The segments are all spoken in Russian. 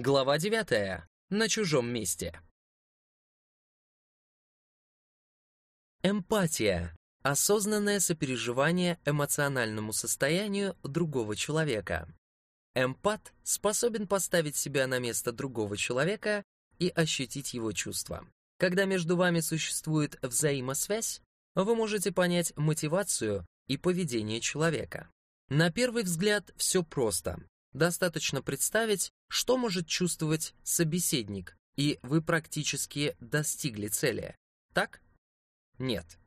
Глава 9. На чужом месте. Эмпатия — осознанное сопереживание эмоциональному состоянию другого человека. Эмпат способен поставить себя на место другого человека и ощутить его чувства. Когда между вами существует взаимосвязь, вы можете понять мотивацию и поведение человека. На первый взгляд все просто. Достаточно представить, что может чувствовать собеседник, и вы практически достигли цели. Так? Нет.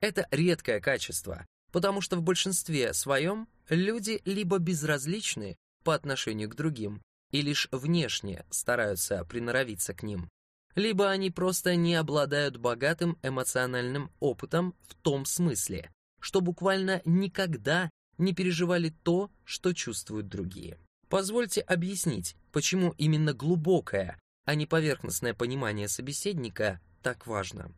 Это редкое качество, потому что в большинстве своем люди либо безразличны по отношению к другим и лишь внешне стараются приноровиться к ним, либо они просто не обладают богатым эмоциональным опытом в том смысле, что буквально никогда не переживали то, что чувствуют другие. Позвольте объяснить, почему именно глубокое, а не поверхностное понимание собеседника так важно.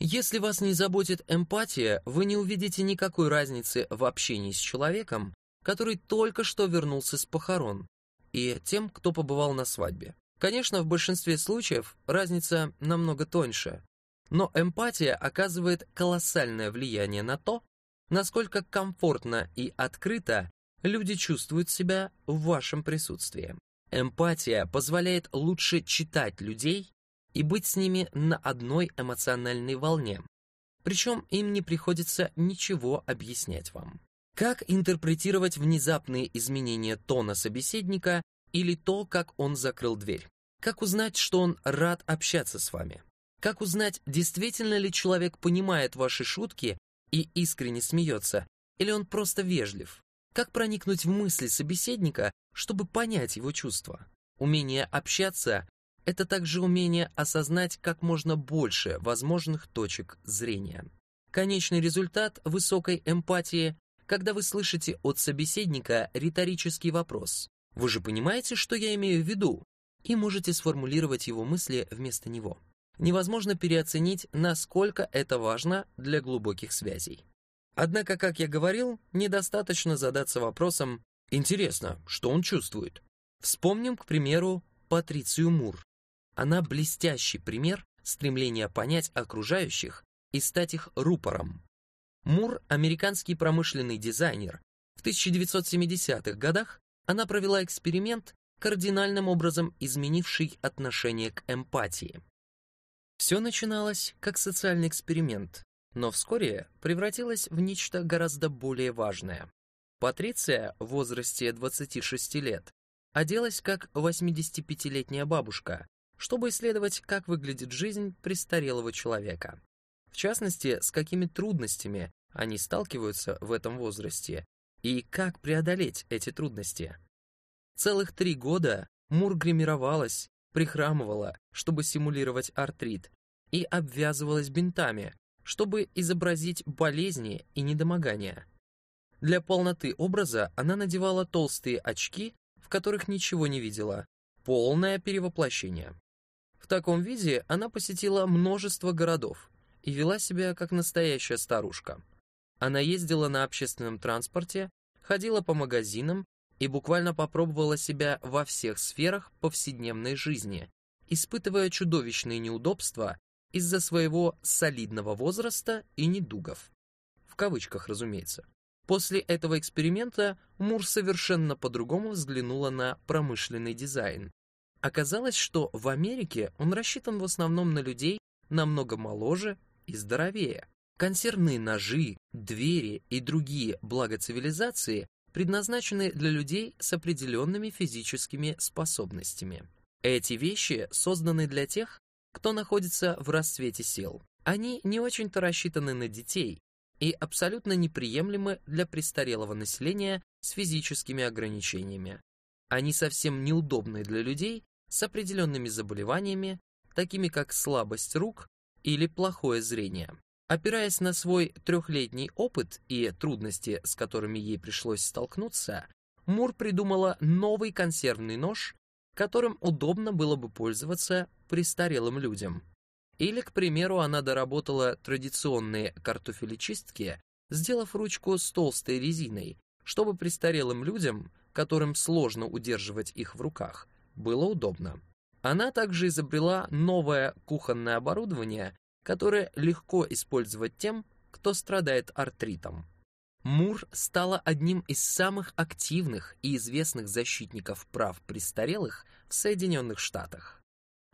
Если вас не заботит эмпатия, вы не увидите никакой разницы в общении с человеком, который только что вернулся с похорон, и тем, кто побывал на свадьбе. Конечно, в большинстве случаев разница намного тоньше, но эмпатия оказывает колоссальное влияние на то, насколько комфортно и открыто люди чувствуют себя в вашем присутствии. Эмпатия позволяет лучше читать людей и быть с ними на одной эмоциональной волне. Причем им не приходится ничего объяснять вам. Как интерпретировать внезапные изменения тона собеседника или то, как он закрыл дверь? Как узнать, что он рад общаться с вами? Как узнать, действительно ли человек понимает ваши шутки и искренне смеется, или он просто вежлив? Как проникнуть в мысли собеседника, чтобы понять его чувства? Умение общаться — это также умение осознать как можно больше возможных точек зрения. Конечный результат высокой эмпатии, когда вы слышите от собеседника риторический вопрос. Вы же понимаете, что я имею в виду? И можете сформулировать его мысли вместо него. Невозможно переоценить, насколько это важно для глубоких связей. Однако, как я говорил, недостаточно задаться вопросом «Интересно, что он чувствует?». Вспомним, к примеру, Патрицию Мур. Она блестящий пример стремления понять окружающих и стать их рупором. Мур – американский промышленный дизайнер. В 1970-х годах она провела эксперимент, кардинальным образом изменивший отношение к эмпатии. Все начиналось как социальный эксперимент, но вскоре превратилось в нечто гораздо более важное. Патриция в возрасте 26 лет оделась как 85-летняя бабушка, чтобы исследовать, как выглядит жизнь престарелого человека. В частности, с какими трудностями они сталкиваются в этом возрасте и как преодолеть эти трудности. Целых три года Мур гримировалась, прихрамывала, чтобы симулировать артрит, и обвязывалась бинтами, чтобы изобразить болезни и недомогания. Для полноты образа она надевала толстые очки, в которых ничего не видела. Полное перевоплощение. В таком виде она посетила множество городов и вела себя как настоящая старушка. Она ездила на общественном транспорте, ходила по магазинам и буквально попробовала себя во всех сферах повседневной жизни, испытывая чудовищные неудобства из-за своего солидного возраста и недугов. В кавычках, разумеется. После этого эксперимента Мур совершенно по-другому взглянула на промышленный дизайн. Оказалось, что в Америке он рассчитан в основном на людей намного моложе и здоровее. Консервные ножи, двери и другие блага цивилизации предназначены для людей с определенными физическими способностями. Эти вещи созданы для тех, кто находится в расцвете сил. Они не очень-то рассчитаны на детей и абсолютно неприемлемы для престарелого населения с физическими ограничениями. Они совсем неудобны для людей с определенными заболеваниями, такими как слабость рук или плохое зрение. Опираясь на свой трехлетний опыт и трудности, с которыми ей пришлось столкнуться, Мур придумала новый консервный нож, которым удобно было бы пользоваться престарелым людям. Или, к примеру, она доработала традиционные картофелечистки, сделав ручку с толстой резиной, чтобы престарелым людям, которым сложно удерживать их в руках, было удобно. Она также изобрела новое кухонное оборудование, которое легко использовать тем, кто страдает артритом. Мур стала одним из самых активных и известных защитников прав престарелых в Соединенных Штатах.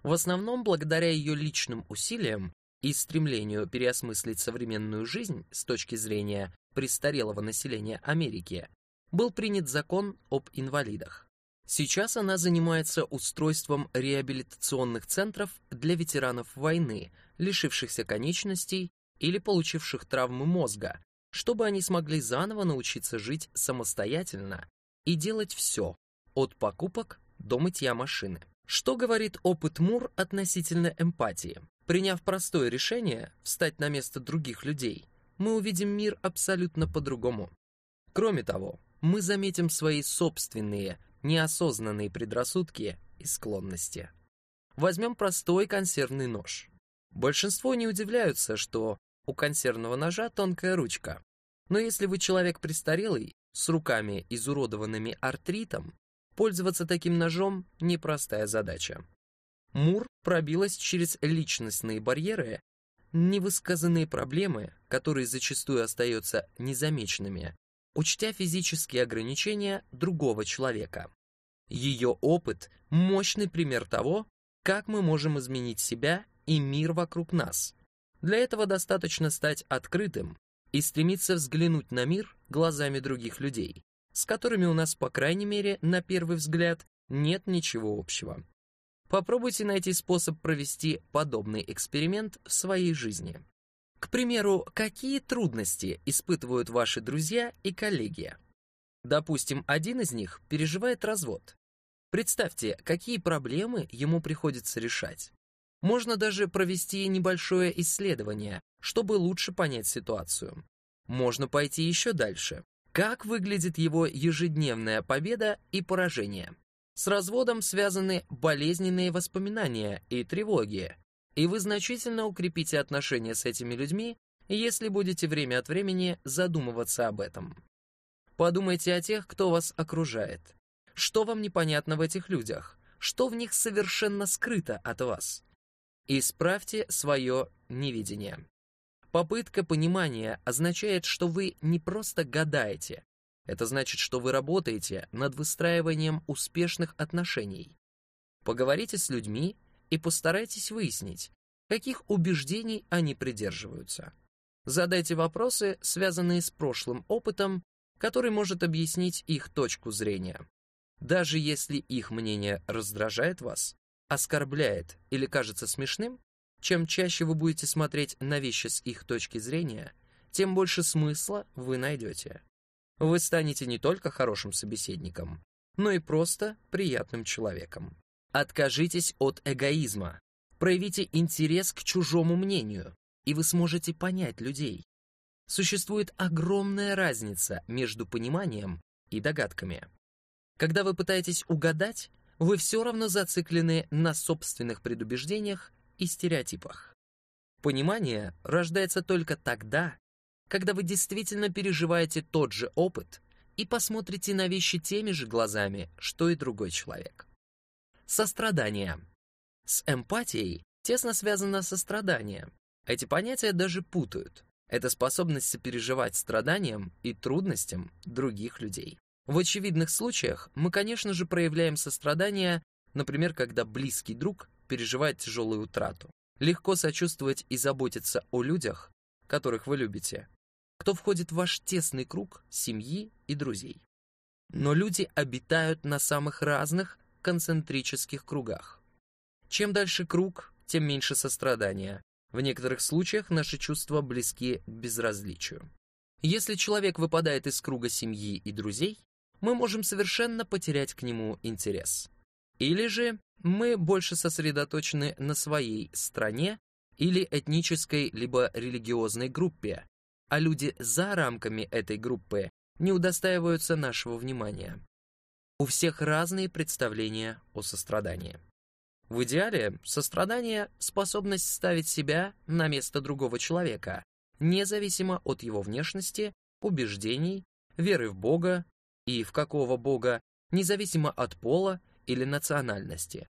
В основном благодаря ее личным усилиям и стремлению переосмыслить современную жизнь с точки зрения престарелого населения Америки, был принят закон об инвалидах. Сейчас она занимается устройством реабилитационных центров для ветеранов войны, лишившихся конечностей или получивших травмы мозга, чтобы они смогли заново научиться жить самостоятельно и делать все, от покупок до мытья машины. Что говорит опыт Мур относительно эмпатии? Приняв простое решение встать на место других людей, мы увидим мир абсолютно по-другому. Кроме того, мы заметим свои собственные, неосознанные предрассудки и склонности. Возьмем простой консервный нож. Большинство не удивляются, что у консервного ножа тонкая ручка. Но если вы человек престарелый, с руками, изуродованными артритом, пользоваться таким ножом – непростая задача. Мур пробилась через личностные барьеры, невысказанные проблемы, которые зачастую остаются незамеченными, учтя физические ограничения другого человека. Ее опыт – мощный пример того, как мы можем изменить себя и мир вокруг нас. Для этого достаточно стать открытым и стремиться взглянуть на мир глазами других людей, с которыми у нас, по крайней мере, на первый взгляд, нет ничего общего. Попробуйте найти способ провести подобный эксперимент в своей жизни. К примеру, какие трудности испытывают ваши друзья и коллеги? Допустим, один из них переживает развод. Представьте, какие проблемы ему приходится решать. Можно даже провести небольшое исследование, чтобы лучше понять ситуацию. Можно пойти еще дальше. Как выглядит его ежедневная победа и поражение? С разводом связаны болезненные воспоминания и тревоги, и вы значительно укрепите отношения с этими людьми, если будете время от времени задумываться об этом. Подумайте о тех, кто вас окружает. Что вам непонятно в этих людях? Что в них совершенно скрыто от вас? Исправьте свое невидение. Попытка понимания означает, что вы не просто гадаете. Это значит, что вы работаете над выстраиванием успешных отношений. Поговорите с людьми и постарайтесь выяснить, каких убеждений они придерживаются. Задайте вопросы, связанные с прошлым опытом, который может объяснить их точку зрения. Даже если их мнение раздражает вас, оскорбляет или кажется смешным, чем чаще вы будете смотреть на вещи с их точки зрения, тем больше смысла вы найдете. Вы станете не только хорошим собеседником, но и просто приятным человеком. Откажитесь от эгоизма. Проявите интерес к чужому мнению, и вы сможете понять людей. Существует огромная разница между пониманием и догадками. Когда вы пытаетесь угадать, вы все равно зациклены на собственных предубеждениях и стереотипах. Понимание рождается только тогда, когда вы действительно переживаете тот же опыт и посмотрите на вещи теми же глазами, что и другой человек. Сострадание. С эмпатией тесно связано сострадание. Эти понятия даже путают. Это способность сопереживать страданиям и трудностям других людей. В очевидных случаях мы, конечно же, проявляем сострадание, например, когда близкий друг переживает тяжелую утрату. Легко сочувствовать и заботиться о людях, которых вы любите, кто входит в ваш тесный круг семьи и друзей. Но люди обитают на самых разных концентрических кругах. Чем дальше круг, тем меньше сострадания. В некоторых случаях наши чувства близки к безразличию. Если человек выпадает из круга семьи и друзей, мы можем совершенно потерять к нему интерес. Или же мы больше сосредоточены на своей стране или этнической либо религиозной группе, а люди за рамками этой группы не удостаиваются нашего внимания. У всех разные представления о сострадании. В идеале сострадание — способность ставить себя на место другого человека, независимо от его внешности, убеждений, веры в Бога и в какого Бога, независимо от пола или национальности.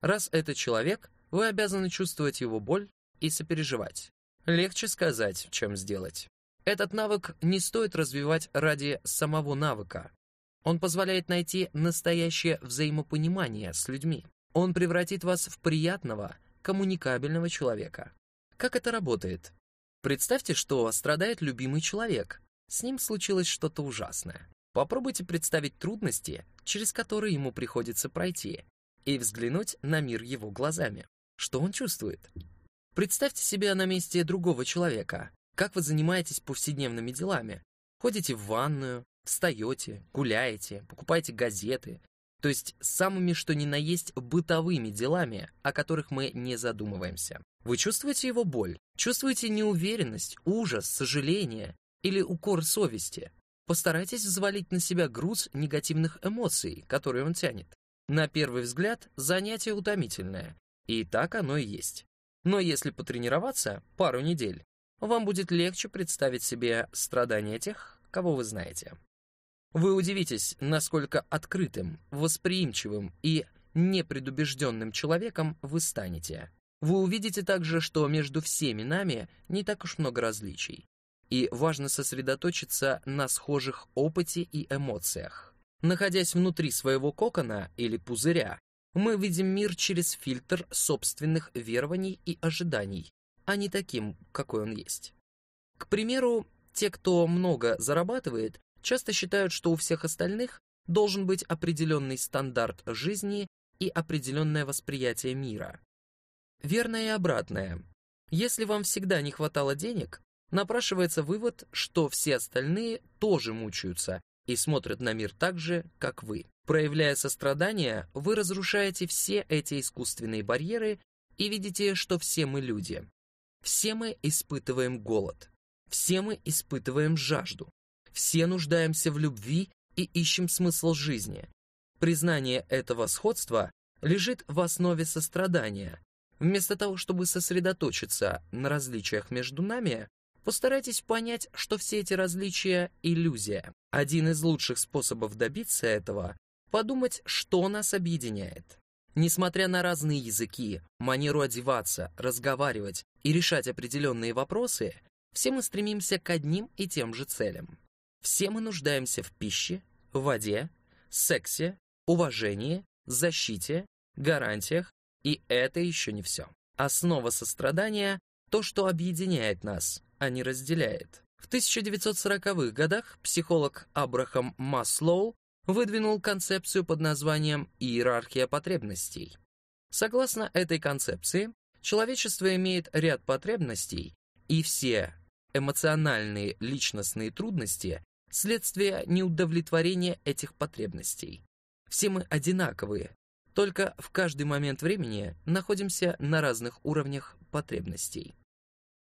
Раз это человек, вы обязаны чувствовать его боль и сопереживать. Легче сказать, чем сделать. Этот навык не стоит развивать ради самого навыка. Он позволяет найти настоящее взаимопонимание с людьми. Он превратит вас в приятного, коммуникабельного человека. Как это работает? Представьте, что страдает любимый человек. С ним случилось что-то ужасное. Попробуйте представить трудности, через которые ему приходится пройти, и взглянуть на мир его глазами. Что он чувствует? Представьте себя на месте другого человека. Как вы занимаетесь повседневными делами? Ходите в ванную, встаете, гуляете, покупаете газеты. То есть самыми что ни на есть бытовыми делами, о которых мы не задумываемся. Вы чувствуете его боль? Чувствуете неуверенность, ужас, сожаление или укор совести? Постарайтесь взвалить на себя груз негативных эмоций, которые он тянет. На первый взгляд, занятие утомительное, и так оно и есть. Но если потренироваться пару недель, вам будет легче представить себе страдания тех, кого вы знаете. Вы удивитесь, насколько открытым, восприимчивым и непредубежденным человеком вы станете. Вы увидите также, что между всеми нами не так уж много различий. И важно сосредоточиться на схожих опыте и эмоциях. Находясь внутри своего кокона или пузыря, мы видим мир через фильтр собственных верований и ожиданий, а не таким, какой он есть. К примеру, те, кто много зарабатывает, часто считают, что у всех остальных должен быть определенный стандарт жизни и определенное восприятие мира. Верно и обратное. Если вам всегда не хватало денег, напрашивается вывод, что все остальные тоже мучаются и смотрят на мир так же, как вы. Проявляя сострадание, вы разрушаете все эти искусственные барьеры и видите, что все мы люди. Все мы испытываем голод. Все мы испытываем жажду. Все нуждаемся в любви и ищем смысл жизни. Признание этого сходства лежит в основе сострадания. Вместо того, чтобы сосредоточиться на различиях между нами, постарайтесь понять, что все эти различия — иллюзия. Один из лучших способов добиться этого — подумать, что нас объединяет. Несмотря на разные языки, манеру одеваться, разговаривать и решать определенные вопросы, все мы стремимся к одним и тем же целям. Все мы нуждаемся в пище, воде, сексе, уважении, защите, гарантиях, и это еще не все. Основа сострадания — то, что объединяет нас, а не разделяет. В 1940-х годах психолог Абрахам Маслоу выдвинул концепцию под названием «иерархия потребностей». Согласно этой концепции, человечество имеет ряд потребностей, и все эмоциональные личностные трудности – следствие неудовлетворения этих потребностей. Все мы одинаковые, только в каждый момент времени находимся на разных уровнях потребностей.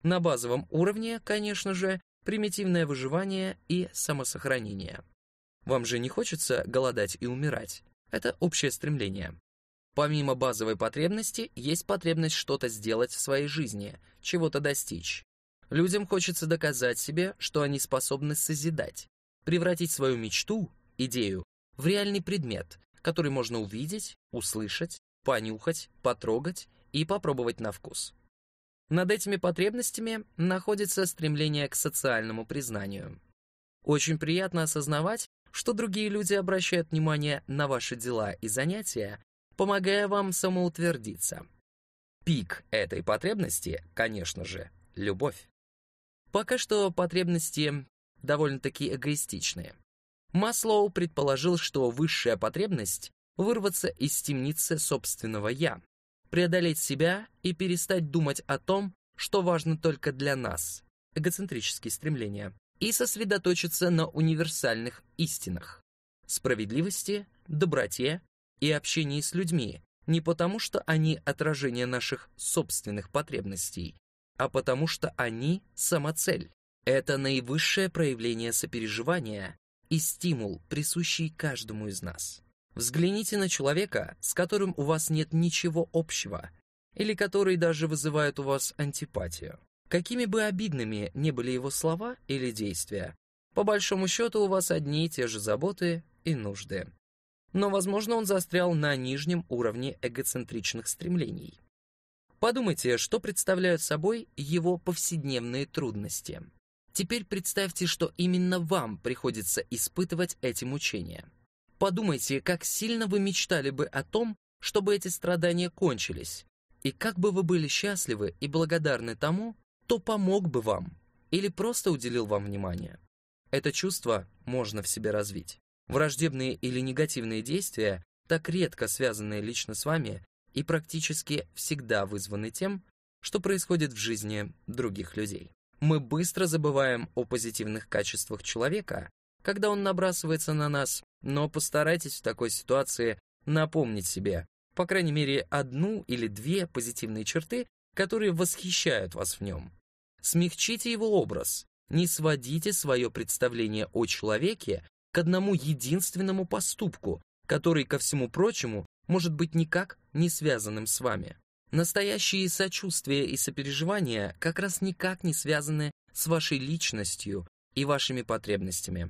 На базовом уровне, конечно же, примитивное выживание и самосохранение. Вам же не хочется голодать и умирать. Это общее стремление. Помимо базовой потребности, есть потребность что-то сделать в своей жизни, чего-то достичь. Людям хочется доказать себе, что они способны созидать, превратить свою мечту, идею, в реальный предмет, который можно увидеть, услышать, понюхать, потрогать и попробовать на вкус. Над этими потребностями находится стремление к социальному признанию. Очень приятно осознавать, что другие люди обращают внимание на ваши дела и занятия, помогая вам самоутвердиться. Пик этой потребности, конечно же, любовь. Пока что потребности довольно-таки эгоистичные. Маслоу предположил, что высшая потребность — вырваться из темницы собственного «я», преодолеть себя и перестать думать о том, что важно только для нас, эгоцентрические стремления, и сосредоточиться на универсальных истинах — справедливости, доброте и общении с людьми, не потому что они отражение наших собственных потребностей, а потому что они — самоцель. Это наивысшее проявление сопереживания и стимул, присущий каждому из нас. Взгляните на человека, с которым у вас нет ничего общего, или который даже вызывает у вас антипатию. Какими бы обидными ни были его слова или действия, по большому счету у вас одни и те же заботы и нужды. но, возможно, он застрял на нижнем уровне эгоцентричных стремлений. Подумайте, что представляют собой его повседневные трудности. Теперь представьте, что именно вам приходится испытывать эти мучения. Подумайте, как сильно вы мечтали бы о том, чтобы эти страдания кончились, и как бы вы были счастливы и благодарны тому, кто помог бы вам или просто уделил вам внимание. Это чувство можно в себе развить. Враждебные или негативные действия, так редко связанные лично с вами, и практически всегда вызваны тем, что происходит в жизни других людей. Мы быстро забываем о позитивных качествах человека, когда он набрасывается на нас, но постарайтесь в такой ситуации напомнить себе, по крайней мере, одну или две позитивные черты, которые восхищают вас в нем. Смягчите его образ, не сводите свое представление о человеке к одному единственному поступку, который, ко всему прочему, может быть никак не связанным с вами. Настоящие сочувствия и сопереживания как раз никак не связаны с вашей личностью и вашими потребностями.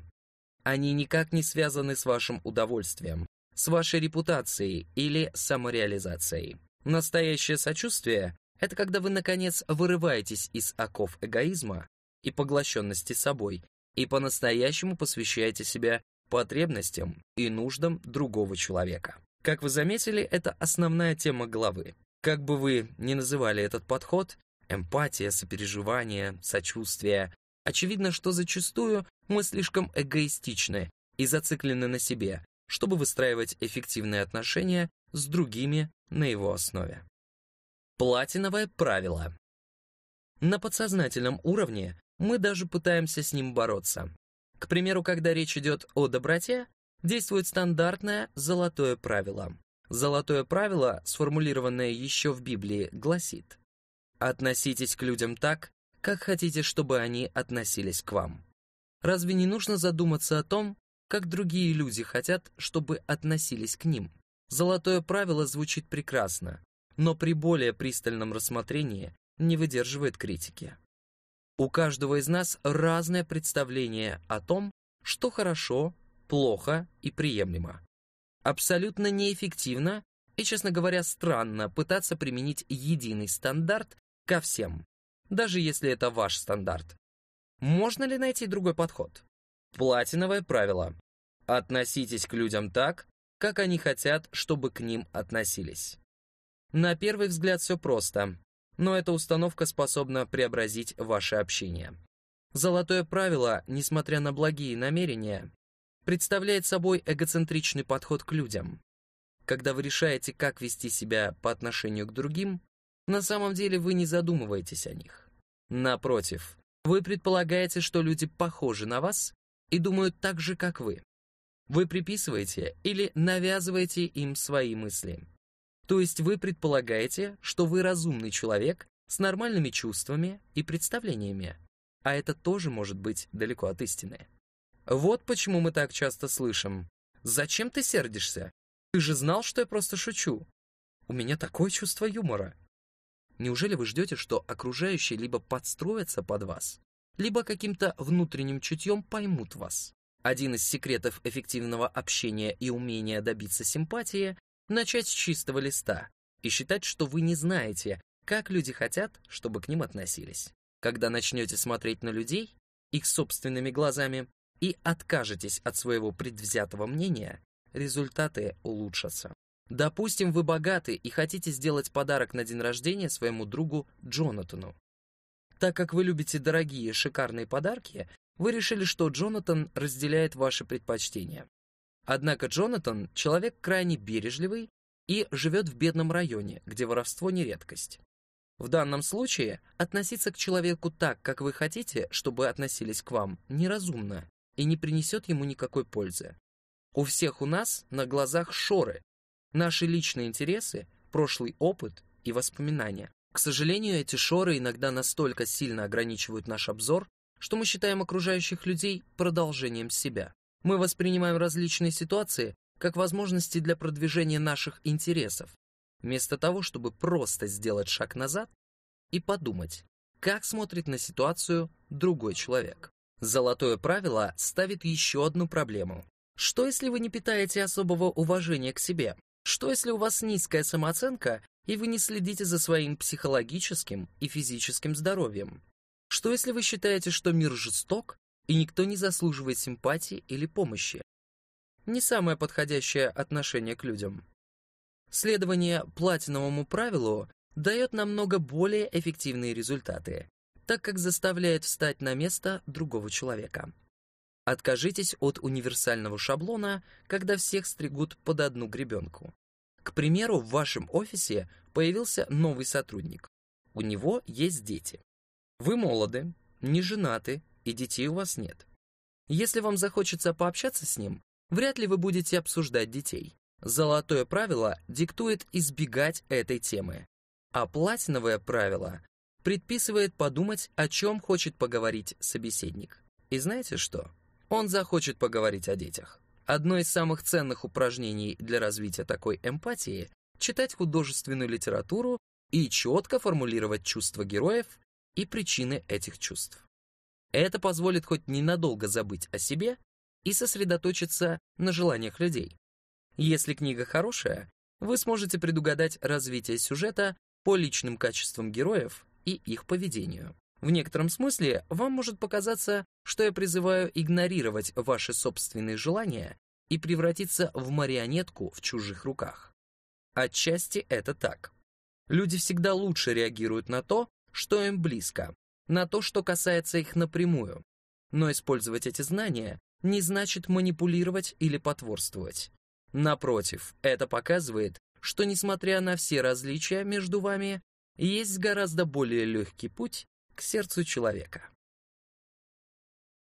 Они никак не связаны с вашим удовольствием, с вашей репутацией или самореализацией. Настоящее сочувствие — это когда вы, наконец, вырываетесь из оков эгоизма и поглощенности собой и по-настоящему посвящаете себя потребностям и нуждам другого человека. Как вы заметили, это основная тема главы. Как бы вы ни называли этот подход, эмпатия, сопереживание, сочувствие, очевидно, что зачастую мы слишком эгоистичны и зациклены на себе, чтобы выстраивать эффективные отношения с другими на его основе. Платиновое правило. На подсознательном уровне мы даже пытаемся с ним бороться. К примеру, когда речь идет о доброте, действует стандартное золотое правило. Золотое правило, сформулированное еще в Библии, гласит «Относитесь к людям так, как хотите, чтобы они относились к вам». Разве не нужно задуматься о том, как другие люди хотят, чтобы относились к ним? Золотое правило звучит прекрасно, но при более пристальном рассмотрении не выдерживает критики. У каждого из нас разное представление о том, что хорошо, плохо и приемлемо. Абсолютно неэффективно и, честно говоря, странно пытаться применить единый стандарт ко всем, даже если это ваш стандарт. Можно ли найти другой подход? Платиновое правило. Относитесь к людям так, как они хотят, чтобы к ним относились. На первый взгляд все просто но эта установка способна преобразить ваше общение. Золотое правило, несмотря на благие намерения, представляет собой эгоцентричный подход к людям. Когда вы решаете, как вести себя по отношению к другим, на самом деле вы не задумываетесь о них. Напротив, вы предполагаете, что люди похожи на вас и думают так же, как вы. Вы приписываете или навязываете им свои мысли. То есть вы предполагаете, что вы разумный человек с нормальными чувствами и представлениями, а это тоже может быть далеко от истины. Вот почему мы так часто слышим «Зачем ты сердишься? Ты же знал, что я просто шучу. У меня такое чувство юмора». Неужели вы ждете, что окружающие либо подстроятся под вас, либо каким-то внутренним чутьем поймут вас? Один из секретов эффективного общения и умения добиться симпатии начать с чистого листа и считать, что вы не знаете, как люди хотят, чтобы к ним относились. Когда начнете смотреть на людей, их собственными глазами, и откажетесь от своего предвзятого мнения, результаты улучшатся. Допустим, вы богаты и хотите сделать подарок на день рождения своему другу Джонатану. Так как вы любите дорогие, шикарные подарки, вы решили, что Джонатан разделяет ваши предпочтения. Однако Джонатан — человек крайне бережливый и живет в бедном районе, где воровство не редкость. В данном случае относиться к человеку так, как вы хотите, чтобы относились к вам, неразумно и не принесет ему никакой пользы. У всех у нас на глазах шоры, наши личные интересы, прошлый опыт и воспоминания. К сожалению, эти шоры иногда настолько сильно ограничивают наш обзор, что мы считаем окружающих людей продолжением себя. Мы воспринимаем различные ситуации как возможности для продвижения наших интересов, вместо того, чтобы просто сделать шаг назад и подумать, как смотрит на ситуацию другой человек. Золотое правило ставит еще одну проблему. Что если вы не питаете особого уважения к себе? Что если у вас низкая самооценка, и вы не следите за своим психологическим и физическим здоровьем? Что если вы считаете, что мир жесток, и никто не заслуживает симпатии или помощи? Не самое подходящее отношение к людям. Следование платиновому правилу дает намного более эффективные результаты, так как заставляет встать на место другого человека. Откажитесь от универсального шаблона, когда всех стригут под одну гребенку. К примеру, в вашем офисе появился новый сотрудник. У него есть дети. Вы молоды, не женаты, и детей у вас нет. Если вам захочется пообщаться с ним, вряд ли вы будете обсуждать детей. Золотое правило диктует избегать этой темы, а платиновое правило предписывает подумать, о чем хочет поговорить собеседник. И знаете что? Он захочет поговорить о детях. Одно из самых ценных упражнений для развития такой эмпатии — читать художественную литературу и четко формулировать чувства героев и причины этих чувств. Это позволит хоть ненадолго забыть о себе и сосредоточиться на желаниях людей. Если книга хорошая, вы сможете предугадать развитие сюжета по личным качествам героев и их поведению. В некотором смысле вам может показаться, что я призываю игнорировать ваши собственные желания и превратиться в марионетку в чужих руках. Отчасти это так. Люди всегда лучше реагируют на то, что им близко, на то, что касается их напрямую. Но использовать эти знания не значит манипулировать или потворствовать. Напротив, это показывает, что несмотря на все различия между вами, есть гораздо более легкий путь к сердцу человека.